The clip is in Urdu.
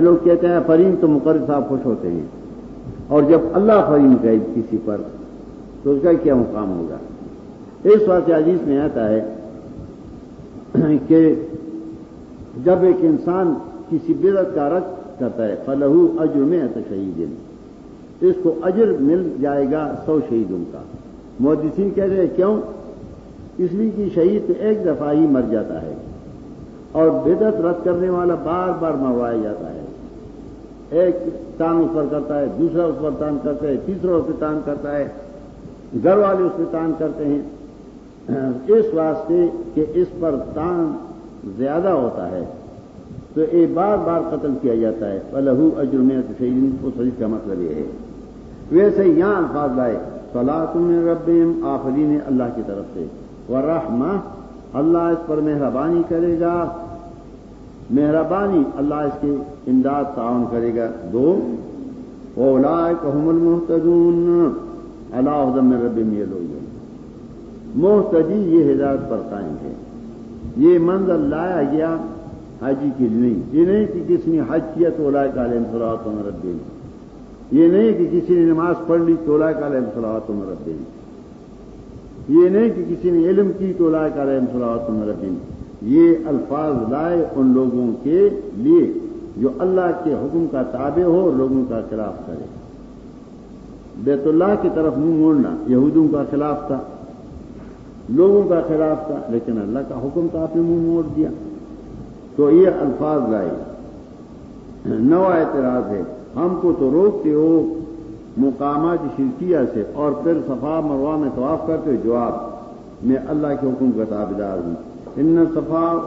لوگ کہتے ہیں فریم تو مقرر صاحب خوش ہوتے ہیں۔ اور جب اللہ فریم کہ کسی پر، تو اس کا کیا مقام ہوگا؟ اس واسطے عزیز میں آتا ہے کہ جب ایک انسان کسی بدت کا رد کرتا ہے فلح اجر میں شہید۔ اس کو اجر مل جائے گا سو شہیدوں کا۔ محدثین کہہ رہے کیوں؟ اس لیے کہ شہید ایک دفعہ ہی مر جاتا ہے اور بدت رد کرنے والا بار بار مروایا جاتا ہے۔ ایک تان اس پر کرتا ہے، دوسرا اس پر تان کرتا ہے، تیسرا اس پہ تان کرتا ہے، گھر والے اس پہ تان کرتے ہیں۔ اس واسطے کہ اس پر تان زیادہ ہوتا ہے، تو ایک بار بار قتل کیا جاتا ہے۔ الحو اجرم شہید اس حدیث کا مطلب یہ ہے۔ ویسے یہاں الفاظ لائے فلاں تم رب آفری نے اللہ کی طرف سے۔ وہ رحمہ اللہ اس پر مہربانی کرے گا۔ مہربانی، اللہ اس کی امداد تعاون کرے گا۔ دو اولا کہم المحتجون اللہ عدم رب میں لوگ محتجی یہ ہدایت پر قائم ہے۔ یہ منظر لایا گیا حاجی کے لیے۔ نہیں یہ نہیں کہ کسی نے حج کیا تو اولا کالم صلاحت رب یہ نہیں کہ کسی نے نماز پڑھ لی تو اولا کالم صلاحت رب یہ نہیں کہ کسی نے علم کی تو اولا کالم صلاحت رب یہ الفاظ لائے ان لوگوں کے لیے جو اللہ کے حکم کا تابع ہو اور لوگوں کا خلاف کرے۔ بیت اللہ کی طرف منہ موڑنا یہودوں کا خلاف تھا، لوگوں کا خلاف تھا، لیکن اللہ کا حکم تو آپ نے منہ موڑ دیا۔ تو یہ الفاظ لائے۔ نو اعتراض ہے، ہم کو تو روکتے ہو مقامات شرکیہ سے اور پھر صفا مروا میں طواف کرتے ہو، جواب، میں اللہ کے حکم کا تابدار ہوں۔ ان صفا